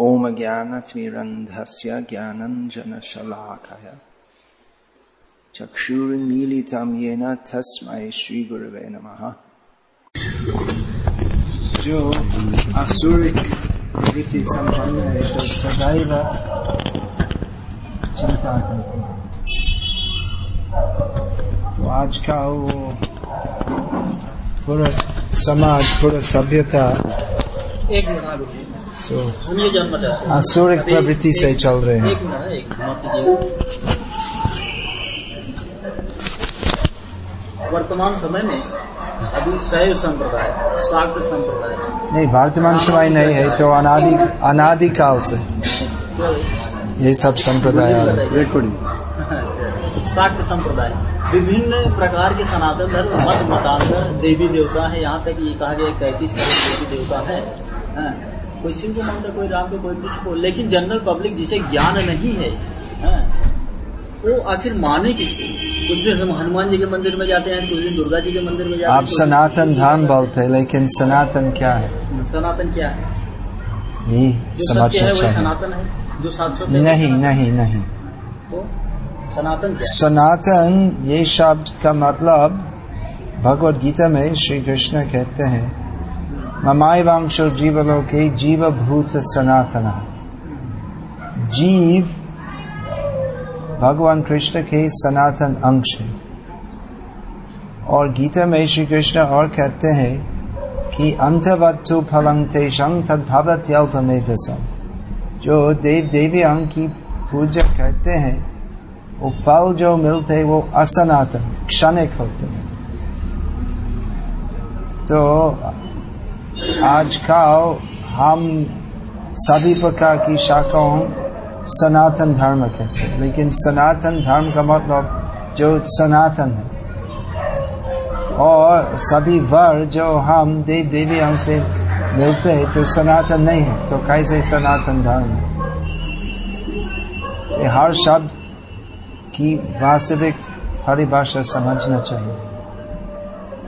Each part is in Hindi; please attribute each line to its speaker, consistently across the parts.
Speaker 1: ॐ ज्ञानतिमिरन्धस्य ज्ञानञ्जनशलाकय चक्षुरुन्मीलितं येन तस्मै श्रीगुरवे नमः। जो आसुरिक वृत्ति संपन्न है तो सदैव चिंता करते हैं। तो आजकल वो पूरा समाज, पूरा सभ्यता
Speaker 2: एक मिनट हाँ रुकिए
Speaker 1: तो
Speaker 2: हम ये जानना चाहते
Speaker 1: आसुरिक प्रवृत्ति से चल रहे हैं।
Speaker 2: वर्तमान समय में अभी शैव संप्रदाय शाक्त संप्रदाय।
Speaker 1: नहीं वर्तमान समय नहीं है तो अनादि अनादिकाल से। ये सब संप्रदाय हैं।
Speaker 2: अच्छा, शाक्त संप्रदाय। विभिन्न प्रकार के सनातन धर्म मत मतांतर देवी देवता है। यहाँ तक ये कहा गया तैतीस देवी देवता है। हाँ, कोई शिव को मानता कोई राम को कोई कृष्ण को लेकिन जनरल पब्लिक जिसे ज्ञान नहीं है हाँ, वो आखिर माने किसको? कुछ दिन हम हनुमान जी के मंदिर में जाते हैं कुछ दिन दुर्गा जी के मंदिर में जाते हैं
Speaker 1: आप सनातन धर्म बोलते हैं लेकिन सनातन क्या है?
Speaker 2: सनातन क्या है?
Speaker 1: यही
Speaker 2: सत्य
Speaker 1: समझना
Speaker 2: है। सनातन है जो है, वो
Speaker 1: नहीं नहीं नहीं।
Speaker 2: तो सनातन क्या
Speaker 1: सनातन ये शब्द का मतलब भगवत गीता में श्री कृष्ण कहते हैं ममाय वंश जीवलोके जीव भूत सनातन। जीव भगवान कृष्ण के सनातन अंश है। और गीता में श्री कृष्ण और कहते हैं कि अंतवत्तु फलं तेषं तद्भवत्यल्पमेधसम् जो देव देवियों की पूजा करते हैं, वो फल जो मिलते हैं, वो असनातन, क्षणिक होते हैं। तो आजकल हम सभी प्रकार की शाखाओं सनातन धर्म कहते हैं। लेकिन सनातन धर्म का मतलब जो सनातन है। और सभी वर जो हम देव देवी हमसे मिलते हैं तो सनातन नहीं है तो कैसे सनातन धर्म है? हर शब्द की वास्तविक परिभाषा समझना चाहिए।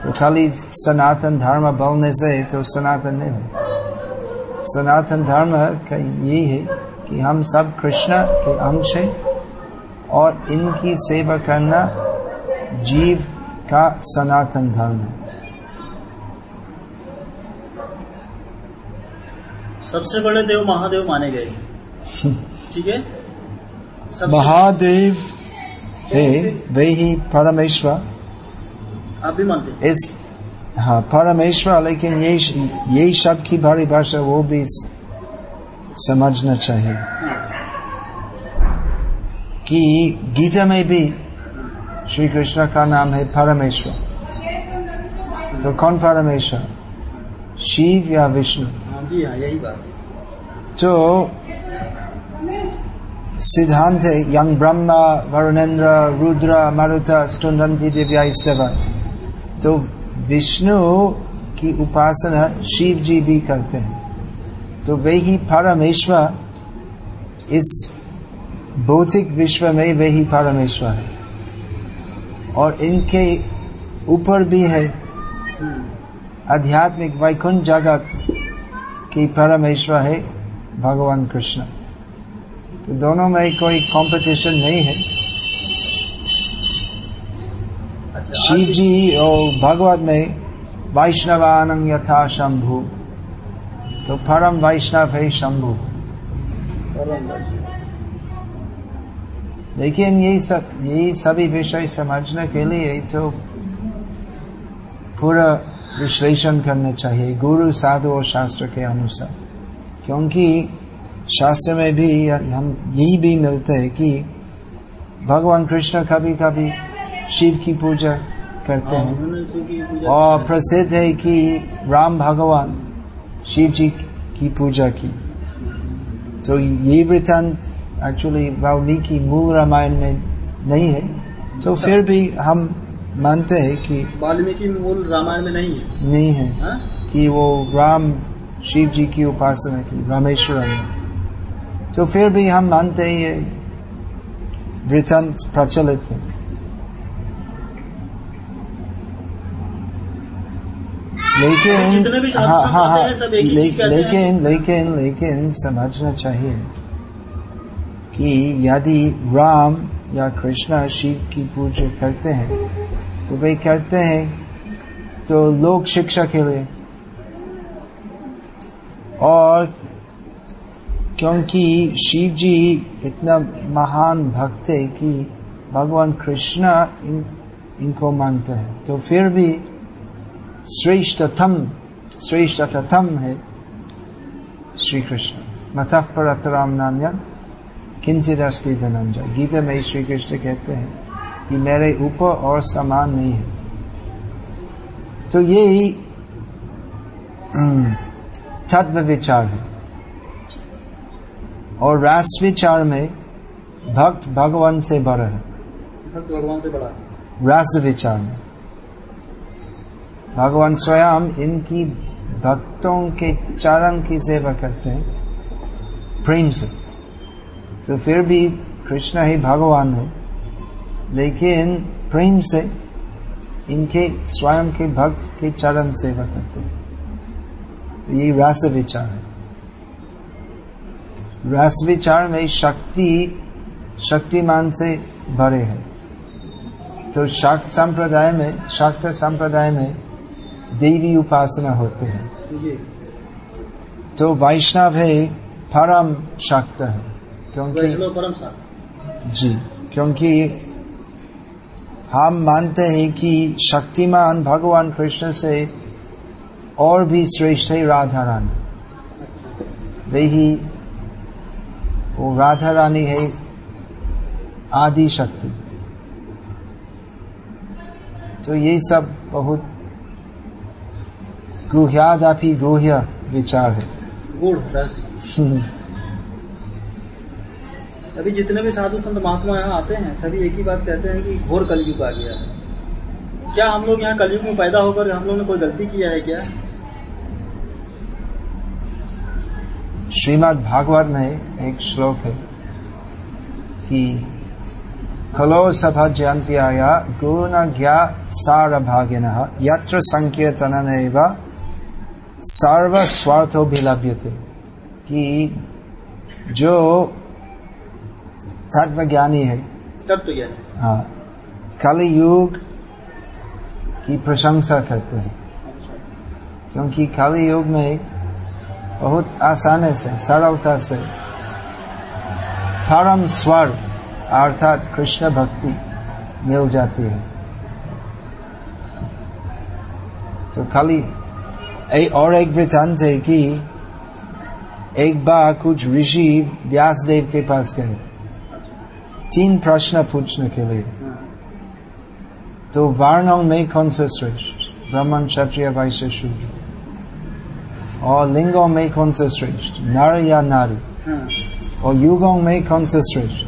Speaker 1: तो खाली सनातन धर्म बोलने से तो सनातन नहीं हो। सनातन धर्म का यही है कि हम सब कृष्ण के अंश हैं और इनकी सेवा करना जीव का सनातन धर्म है।
Speaker 2: सबसे बड़े देव महादेव माने गए ठीक है?
Speaker 1: महादेव है वे ही परमेश्वर।
Speaker 2: आप भी मानते हैं।
Speaker 1: इस हाँ परमेश्वर लेकिन ये ये शब्द की भारी भाषा वो भी समझना चाहिए। कि गीता में भी श्री कृष्ण का नाम है परमेश्वर। तो कौन परमेश्वर? शिव या विष्णु?
Speaker 2: हाँ जी हाँ यही बात।
Speaker 1: तो सिद्धांत है यंग ब्रह्मा वरुणेन्द्र रुद्र मरुत स्टुंदंती दिव्या इष्टव तो विष्णु की उपासना शिव जी भी करते हैं। तो वे ही परमेश्वर, इस भौतिक विश्व में वे ही परमेश्वर है। और इनके ऊपर भी है आध्यात्मिक वैकुंठ जगत की परमेश्वर है भगवान कृष्ण। तो दोनों में कोई कंपटीशन नहीं है
Speaker 2: अच्छा
Speaker 1: शिव जी और भगवत में वैष्णवान यथा शंभु। तो परम वैष्णव है शंभु। लेकिन यही सब यही सभी विषय समझने के लिए तो पूरा विश्लेषण करना चाहिए, गुरु, साधु और शास्त्र के अनुसार। क्योंकि शास्त्र में भी हम यही भी मिलते हैं कि भगवान कृष्ण कभी कभी शिव की पूजा करते
Speaker 2: हाँ,
Speaker 1: हैं
Speaker 2: की
Speaker 1: और प्रसिद्ध है कि राम भगवान शिव जी की पूजा की। तो ये वृत्तांत एक्चुअली वाल्मीकि मूल रामायण में नहीं है। तो फिर भी हम मानते हैं कि
Speaker 2: वाल्मीकि मूल रामायण में नहीं है।
Speaker 1: नहीं है
Speaker 2: हाँ?
Speaker 1: कि वो राम शिव जी की उपासना की रामेश्वर में। तो फिर भी हम मानते हैं ये वृत्तांत प्रचलित है। लेकिन
Speaker 2: जितने भी साधु
Speaker 1: हाँ हाँ हाँ
Speaker 2: सब एक ही
Speaker 1: ले-
Speaker 2: चीज़ कहते हैं।
Speaker 1: लेकिन लेकिन लेकिन समझना चाहिए कि यदि राम या कृष्णा शिव की पूजा करते हैं तो वे करते हैं तो लोक शिक्षा के लिए और क्योंकि शिव जी इतना महान भक्त है कि भगवान कृष्ण इन, इनको मानते हैं तो फिर भी श्रेष्ठतम श्रेष्ठतम है श्री कृष्ण मथ परतराम नान्य किंचित अस्ति धनंजय। गीता में श्री कृष्ण कहते हैं कि मेरे ऊपर और समान नहीं है। तो ये ही तत्व विचार है। और रास विचार में भक्त भगवान से बड़ा है।
Speaker 2: भक्त भगवान से बड़ा है।
Speaker 1: रास विचार में। भगवान स्वयं इनकी भक्तों के चरण की सेवा करते हैं। प्रेम से। तो फिर भी कृष्ण ही भगवान है। लेकिन प्रेम से इनके स्वयं के भक्त के चरण सेवा करते हैं। तो ये रास विचार है। रस विचार में शक्ति, शक्तिमान से भरे है। तो शाक्त संप्रदाय में शाक्त संप्रदाय में देवी उपासना होते हैं। तो वैष्णव है परम शक्त है क्योंकि
Speaker 2: परम
Speaker 1: जी क्योंकि हम मानते हैं कि शक्तिमान भगवान कृष्ण से और भी श्रेष्ठ है राधा रानी।
Speaker 2: अच्छा।
Speaker 1: वे ही वो राधा रानी है आदि शक्ति तो ये सब बहुत गुह्यादापि गुह्य विचार है।
Speaker 2: गुड़ अभी जितने भी साधु संत महात्मा यहाँ आते हैं सभी एक ही बात कहते हैं कि घोर कलयुग आ गया है। क्या हम लोग यहाँ कलयुग में पैदा होकर हम लोग ने कोई गलती किया है क्या?
Speaker 1: श्रीमद् भागवत में एक श्लोक है कि खलो सभा जयंत्याया गुण ज्ञा सार भागिन यत्र संकीर्तन सर्व स्वार्थो भिलभ्यते कि जो तत्वज्ञानी है।
Speaker 2: तब तो ज्ञान।
Speaker 1: हाँ कलि युग की प्रशंसा करते हैं।
Speaker 2: अच्छा।
Speaker 1: क्योंकि कलि युग में बहुत आसानी से सरलता से परम स्वर्ग अर्थात कृष्ण भक्ति मिल जाती है। तो खाली और एक वृत्तांत है कि एक बार कुछ ऋषि व्यासदेव के पास गए। तीन प्रश्न पूछने के लिए। तो वर्णों में कौन सा श्रेष्ठ? ब्राह्मण, क्षत्रिय, वैश्य, शूद्र। और लिंगों में कौन सा श्रेष्ठ? नर या नारी? और युगों में कौन सा श्रेष्ठ?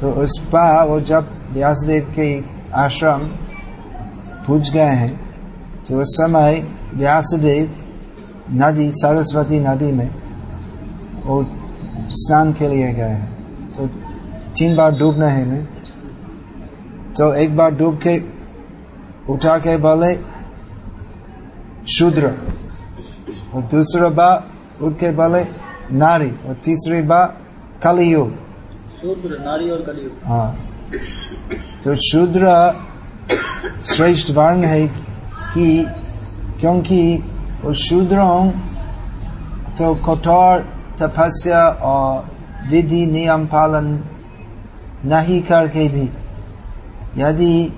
Speaker 1: तो उस पर वो जब व्यासदेव के आश्रम पूछ गए हैं तो उस समय व्यासदेव नदी सरस्वती नदी में वो स्नान के लिए गए हैं। तो तीन बार डूबना है में तो एक बार डूब के उठा के बोले शूद्र। और दूसरा बार उठ के बोले नारी। और तीसरी बार कलयुग।
Speaker 2: शूद्र नारी और कलयुग।
Speaker 1: हाँ। तो शूद्र श्रेष्ठ वर्ण है कि क्योंकि वो शूद्रों तो कठोर तपस्या और विधि नियम पालन नहीं करके भी, यदि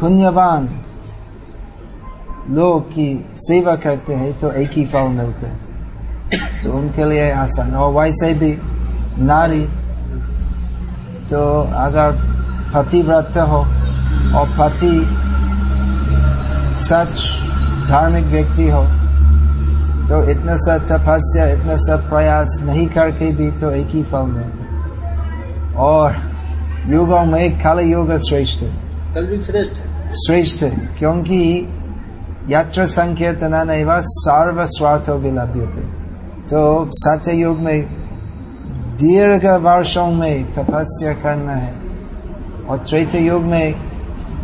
Speaker 1: पुण्यवान लोग की सेवा करते हैं तो एक ही फल मिलते हैं। तो उनके लिए आसान और वैसे भी नारी तो अगर पतिव्रत हो और पति सच धार्मिक व्यक्ति हो तो इतना सा तपस्या इतना सा प्रयास नहीं करके भी तो एक ही फल मिलता और युगों में काल योग श्रेष्ठ है।
Speaker 2: कलयुग श्रेष्ठ है।
Speaker 1: श्रेष्ठ है क्योंकि यत्र संकीर्तना नहीं सर्व स्वार्थ विलभ्यते तो सत्य युग में दीर्घ वर्षों में तपस्या करना है और त्रेत युग में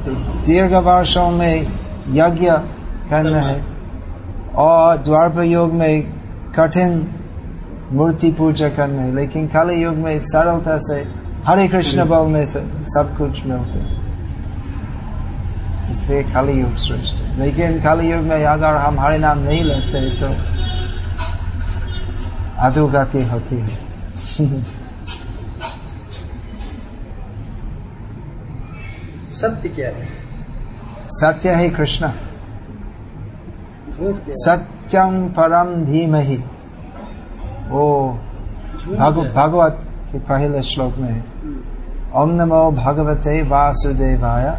Speaker 1: तो दीर्घ वर्षों में यज्ञ करना है। और द्वापर युग में कठिन मूर्ति पूजा करना है लेकिन काली युग में सरलता से हरे कृष्ण बोलने से सब कुछ मिलते है। इसलिए खाली युग श्रेष्ठ है। लेकिन खाली युग में अगर हम हरे नाम नहीं लेते तो अधोगति होती है।
Speaker 2: सत्य क्या है?
Speaker 1: सत्य है कृष्ण सत्यम परम धीमहि
Speaker 2: है?
Speaker 1: भगवत के पहले श्लोक में है। ओम नमो भगवते वासुदेवाय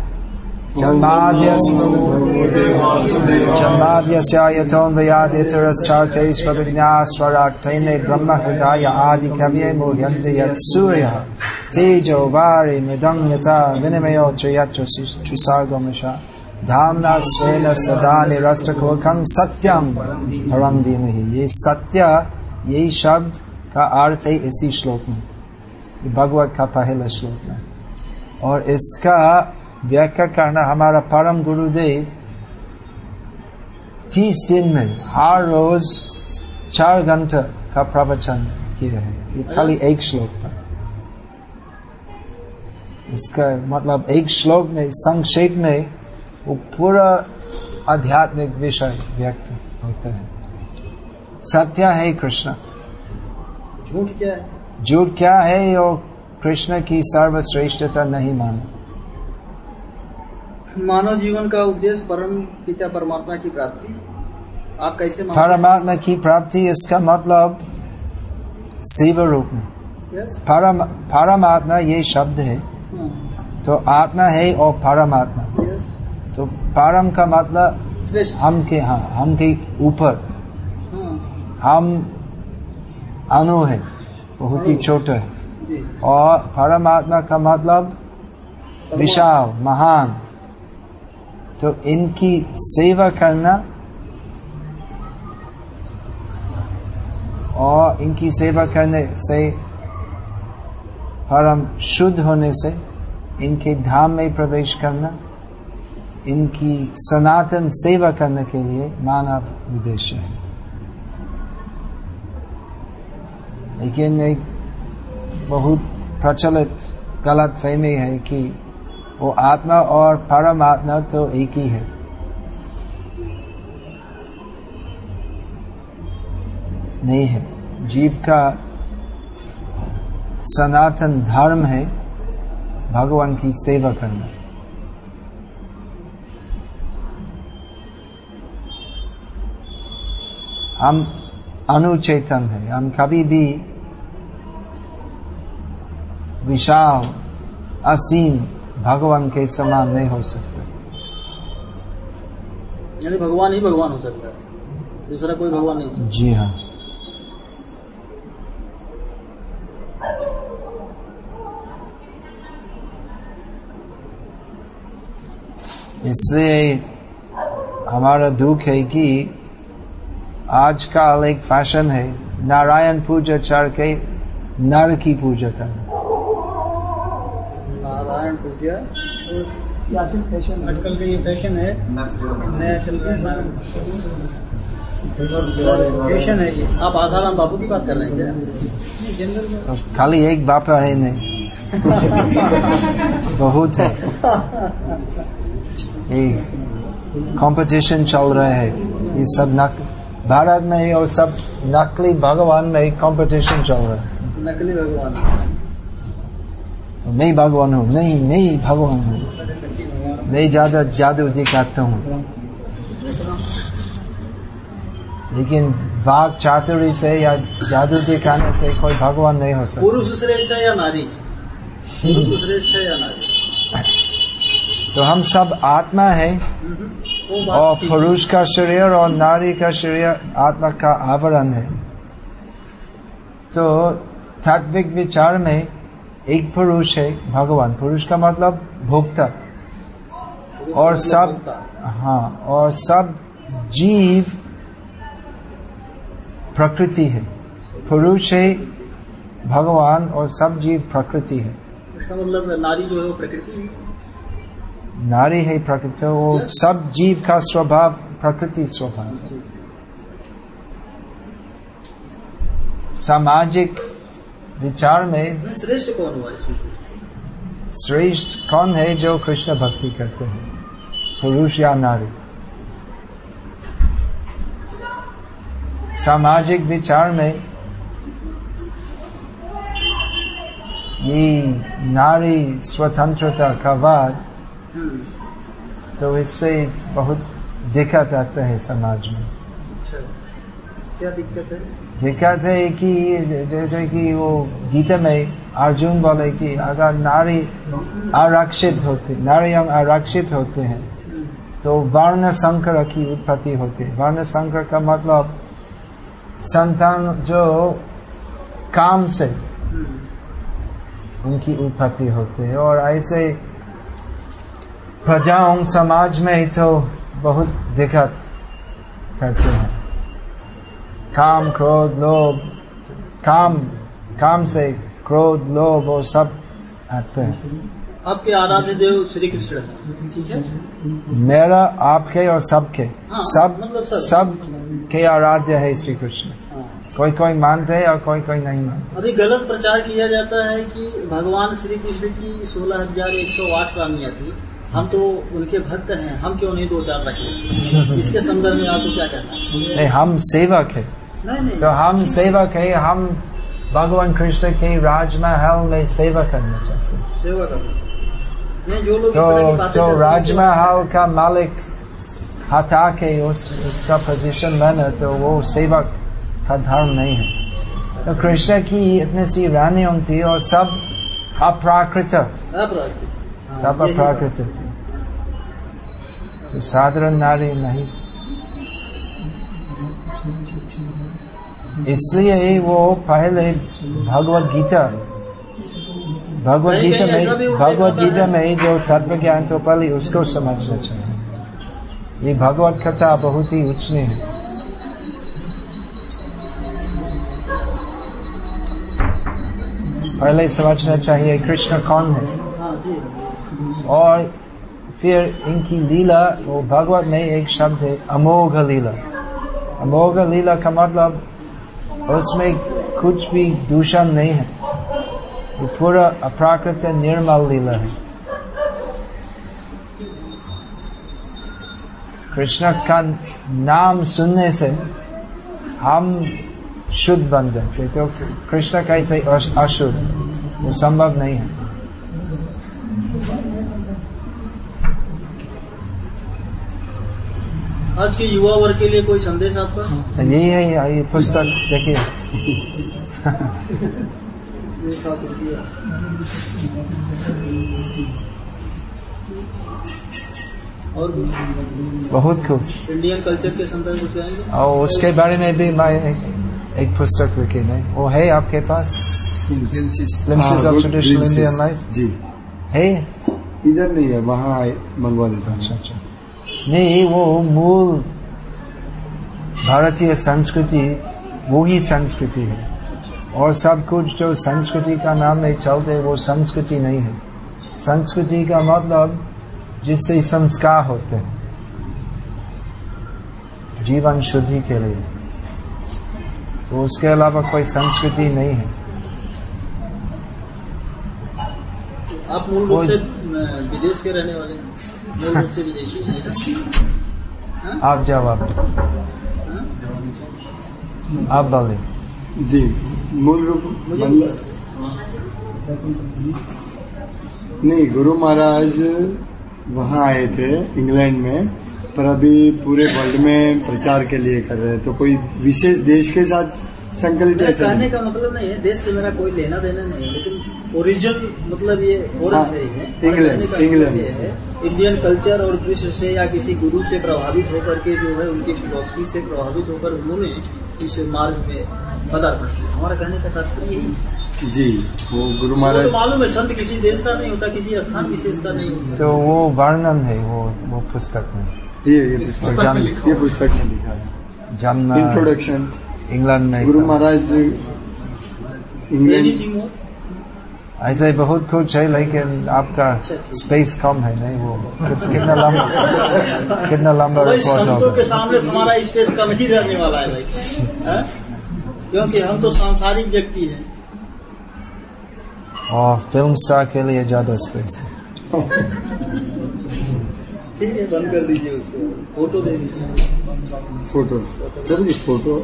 Speaker 1: जन्माद्यस्यायतोन्वयादितरश्चार्थैष्वविज्ञास्वरार्थैने ब्रह्म हृदाय आदि कवये मूह्यन्ते यत् सूर्यः तेजो वारि मृदं यथा विनिमयो यत्र त्रिसर्गमृषा धाम्ना स्वेन सदा निरस्तकोखं सत्यं। परम धीमहि। ये सत्य, ये शब्द का अर्थ है इसी श्लोक में। भगवत का पहला श्लोक में और इसका व्याख्या करना हमारा परम गुरुदेव तीस दिन में हर रोज चार घंटे का प्रवचन किए हैं। ये खाली एक श्लोक पर इसका मतलब एक श्लोक में, संक्षेप में वो पूरा आध्यात्मिक विषय व्यक्त होता है। सत्य है कृष्ण।
Speaker 2: झूठ क्या है?
Speaker 1: झूठ क्या है और कृष्ण की सर्वश्रेष्ठता नहीं माना।
Speaker 2: मानव जीवन का उद्देश्य परम पिता परमात्मा की प्राप्ति? आप कैसे
Speaker 1: परमात्मा की प्राप्ति इसका मतलब शिव रूप में।
Speaker 2: Yes?
Speaker 1: परम परमात्मा ये शब्द है।
Speaker 2: हाँ,
Speaker 1: तो आत्मा है और परमात्मा। परम का मतलब हम के हाँ हम के ऊपर। हम अनु है बहुत ही छोटा है। और परमात्मा का मतलब विशाल महान। तो इनकी सेवा करना और इनकी सेवा करने से परम शुद्ध होने से इनके धाम में प्रवेश करना इनकी सनातन सेवा करने के लिए मानव उद्देश्य है। लेकिन एक बहुत प्रचलित गलत फहमी है कि वो आत्मा और परमात्मा तो एक ही है। नहीं है। जीव का सनातन धर्म है भगवान की सेवा करना। हम अनुचेतन है हम कभी भी विशाल असीम भगवान के समान नहीं हो सकते।
Speaker 2: यानी भगवान ही भगवान हो सकता है दूसरा कोई भगवान नहीं
Speaker 1: जी हाँ। इसलिए हमारा दुख है कि आजकल एक फ़ैशन है नारायण पूजा चढ़ के नर की पूजा करना।
Speaker 2: नारायण पूजा?
Speaker 3: आजकल का ये फ़ैशन है। नया चल रहा है। फ़ैशन है ये।
Speaker 2: आप आसाराम बाबू की बात कर रहे हैं क्या?
Speaker 3: जनरल
Speaker 1: खाली एक बापा है। नहीं बहुत है। कंपटीशन चल रहा है। ये सब नक भारत में ही और सब नकली भगवान में कंपटीशन चल रहा है।
Speaker 2: नकली भगवान।
Speaker 1: तो मैं भगवान हूँ नहीं मैं भगवान हूँ। मैं ज़्यादा जादू दिखाता हूँ। लेकिन बाघ चातुरी से या जादू दिखाने से कोई भगवान नहीं हो सकता।
Speaker 2: पुरुष श्रेष्ठ है या नारी? पुरुष श्रेष्ठ है या नारी?
Speaker 1: तो हम सब आत्मा है।
Speaker 2: वो
Speaker 1: और। पुरुष का शरीर और नारी का शरीर आत्मा का आवरण है। तो तात्विक विचार में एक पुरुष है भगवान। पुरुष का मतलब भोक्ता। और सब। हाँ और सब जीव प्रकृति है। पुरुष है भगवान और सब जीव प्रकृति है।
Speaker 2: इसका मतलब नारी जो है वो प्रकृति है।
Speaker 1: नारी है प्रकृति वो सब जीव का स्वभाव प्रकृति स्वभाव है। सामाजिक विचार में
Speaker 2: श्रेष्ठ कौन हुआ
Speaker 1: श्रेष्ठ कौन है जो कृष्ण भक्ति करते हैं? पुरुष या नारी? सामाजिक विचार में ये नारी स्वतंत्रता का वाद तो इससे बहुत दिक्कत आता है समाज में।
Speaker 2: अच्छा क्या दिक्कत है?
Speaker 1: दिक्कत है कि जैसे कि वो गीता में अर्जुन बोले कि अगर नारी आरक्षित होती नारी हम आरक्षित होते हैं तो वर्ण संकर की उत्पत्ति होती। है वर्ण संकर का मतलब संतान जो काम से
Speaker 2: हम्म,
Speaker 1: उनकी उत्पत्ति होती है। और ऐसे प्रजाओं समाज में ही तो बहुत दिक्कत करते हैं। काम क्रोध लोभ काम काम से क्रोध लोभ और सब आते हैं।
Speaker 2: आपके आराध्य देव श्री कृष्ण है ठीक है?
Speaker 1: मेरा आपके और सबके।
Speaker 2: हाँ,
Speaker 1: सब
Speaker 2: मतलब सब।
Speaker 1: सब के आराध्य है श्री कृष्ण।
Speaker 2: हाँ।
Speaker 1: कोई कोई मानते हैं और कोई कोई नहीं मानते।
Speaker 2: अभी गलत प्रचार किया जाता है कि भगवान श्री कृष्ण की सोलह हज़ार एक सौ आठ रानियाँ थी। हम तो उनके भक्त हैं हम क्यों नहीं दो चार रखे? इसके संदर्भ में आपको क्या कहना है?
Speaker 1: नहीं हम सेवक है।
Speaker 2: नहीं नहीं।
Speaker 1: तो हम सेवक है हम भगवान कृष्ण के राजमहल में सेवा करना चाहते हैं।
Speaker 2: सेवा करना नहीं जो लोग
Speaker 1: तो तो राजमहल का मालिक हटा के उस उसका पोजीशन लेना तो वो सेवक का धर्म नहीं है। तो कृष्ण की इतनी सी रानियों थी और सब अप्राकृत।
Speaker 2: हाँ,
Speaker 1: सब अप्राकृत। तो साधारण नारी नहीं। इसलिए वो पहले भगवत गीता भगवत गीता में भगवत गीता में जो तत्व ज्ञान तो पहले उसको समझना चाहिए। ये भगवत कथा बहुत ही उच्चनीय है। पहले समझना चाहिए कृष्ण कौन है?
Speaker 2: हाँ
Speaker 1: और फिर इनकी लीला वो भगवत में एक शब्द है अमोघ लीला अमोघ लीला का मतलब उसमें कुछ भी दूषण नहीं है वो पूरा अप्राकृत निर्मल लीला है कृष्ण का नाम सुनने से हम शुद्ध बन जाते तो कृष्ण कैसे अश- अशुद्ध वो संभव नहीं है
Speaker 2: आज के युवा वर्ग के लिए कोई संदेश आपका?
Speaker 1: तो यही है ये- ये पुस्तक देखिए।
Speaker 2: और?
Speaker 1: बहुत खूब
Speaker 2: इंडियन कल्चर के संदर्भ कुछ
Speaker 1: और उसके बारे में भी मैं एक, एक पुस्तक लिखी नहीं वो है आपके पास? Glimpses. Of traditional Indian life?
Speaker 4: जी।
Speaker 1: है?
Speaker 4: इधर नहीं है वहाँ मंगवा देता हूँ।
Speaker 1: अच्छा अच्छा। नहीं वो मूल भारतीय संस्कृति वो ही संस्कृति है। और सब कुछ जो संस्कृति का नाम में चलते वो संस्कृति नहीं है। संस्कृति का मतलब जिससे संस्कार होते हैं जीवन शुद्धि के लिए। तो उसके अलावा कोई संस्कृति नहीं है।
Speaker 2: आप मूल रूप से विदेश के रहने वाले हैं। हैं?
Speaker 1: आप जवाब
Speaker 2: हाँ?
Speaker 1: आप बोले
Speaker 4: जी मूल रूप मतलब नहीं गुरु महाराज वहाँ आए थे इंग्लैंड में पर अभी पूरे वर्ल्ड में प्रचार के लिए कर रहे हैं। तो कोई विशेष देश के साथ संकलित
Speaker 2: मेरा कहने का मतलब नहीं है देश से मेरा कोई लेना देना नहीं है लेकिन ओरिजिन मतलब ये फॉरन
Speaker 4: हाँ,
Speaker 2: से ही है
Speaker 4: इंग्लैंड,
Speaker 2: मतलब
Speaker 4: इंग्लैंड से।
Speaker 2: है इंडियन कल्चर और कृष्ण से या किसी गुरु से प्रभावित होकर के जो है उनकी फिलोसफी से प्रभावित होकर उन्होंने इस मार्ग में पदार्पण किया हमारा कहने का तात्पर्य यही
Speaker 4: जी वो गुरु
Speaker 2: तो
Speaker 4: महाराज
Speaker 2: मालूम है संत किसी देश का नहीं होता किसी स्थान विशेष का नहीं होता।
Speaker 1: तो वो वर्णन है वो वो पुस्तक में।
Speaker 4: ये ये पुस्तक में लिखा है।
Speaker 1: जन्म
Speaker 4: इंट्रोडक्शन
Speaker 1: इंग्लैंड में
Speaker 4: गुरु महाराज इंग्लैंड
Speaker 1: ऐसे बहुत कुछ है लेकिन आपका स्पेस कम है नहीं वो। कितना लंबा कितना लंबा
Speaker 2: संतों के सामने तुम्हारा स्पेस कम ही रहने वाला है भाई। क्योंकि हम तो सांसारिक व्यक्ति हैं।
Speaker 1: और फ़िल्म स्टार के लिए ज़्यादा स्पेस है।
Speaker 2: ठीक है बंद कर दीजिए उसको। फ़ोटो दे दीजिए।
Speaker 4: फ़ोटो फ़ोटो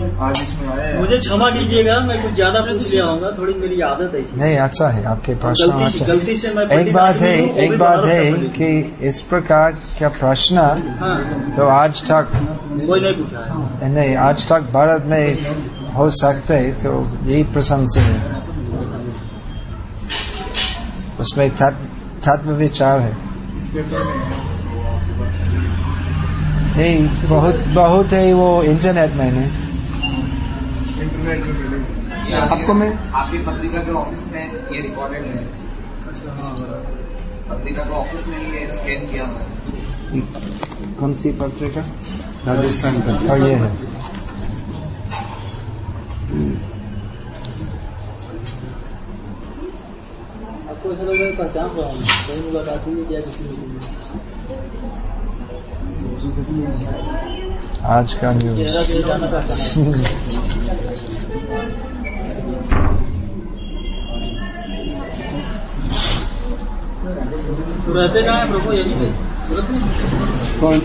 Speaker 2: मुझे क्षमा कीजिएगा मैं कुछ ज़्यादा पूछ लिया होगा थोड़ी मेरी आदत है
Speaker 1: नहीं अच्छा है आपके प्रश्न
Speaker 2: गलती से-
Speaker 1: अच्छा
Speaker 2: गलती से मैं
Speaker 1: एक बात है एक बात है
Speaker 2: का
Speaker 1: इस प्रकार का प्रश्न
Speaker 2: हाँ।
Speaker 1: तो आज तक
Speaker 2: कोई नहीं पूछा है।
Speaker 1: नहीं आज तक भारत में हो सकते है तो यही प्रशंसनीय है। उसमें तत्व तत्व विचार है। नहीं बहुत बहुत है वो इंटरनेट में नहीं।
Speaker 4: आपको मैं
Speaker 5: आपकी पत्रिका के ऑफ़िस में ये रिकॉर्डेड है। पत्रिका के ऑफ़िस में ये स्कैन किया हुआ
Speaker 1: कौन सी पत्रिका?
Speaker 4: राजस्थान का।
Speaker 1: और ये है।
Speaker 2: आपको ऐसा लग रहा है पहचान हूँ कहीं मुलाकात हुई है क्या किसी मीटिंग में
Speaker 1: आज का न्यूज़
Speaker 2: रहते कहाँ प्रभु यही
Speaker 4: कौन?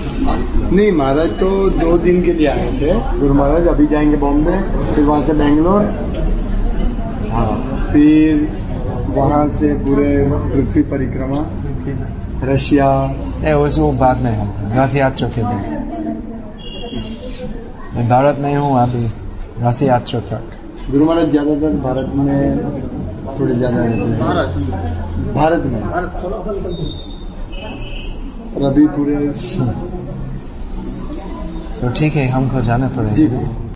Speaker 4: नहीं महाराज तो दो दिन के लिए आए थे। गुरु महाराज अभी जाएँगे बॉम्बे फिर वहाँ से बेंगलोर। हाँ फिर वहाँ से पूरे पृथ्वी परिक्रमा रशिया
Speaker 1: उस वो बाद में है। रथ यात्रा के दिन। मैं भारत में हूँ अभी रथ यात्रा तक।
Speaker 4: गुरु महाराज ज़्यादातर भारत में थोड़े ज़्यादा रहते हैं।
Speaker 2: भारत?
Speaker 4: भारत में। अभी पूरे
Speaker 1: तो ठीक है हमको जाना पड़ेगा।
Speaker 4: जी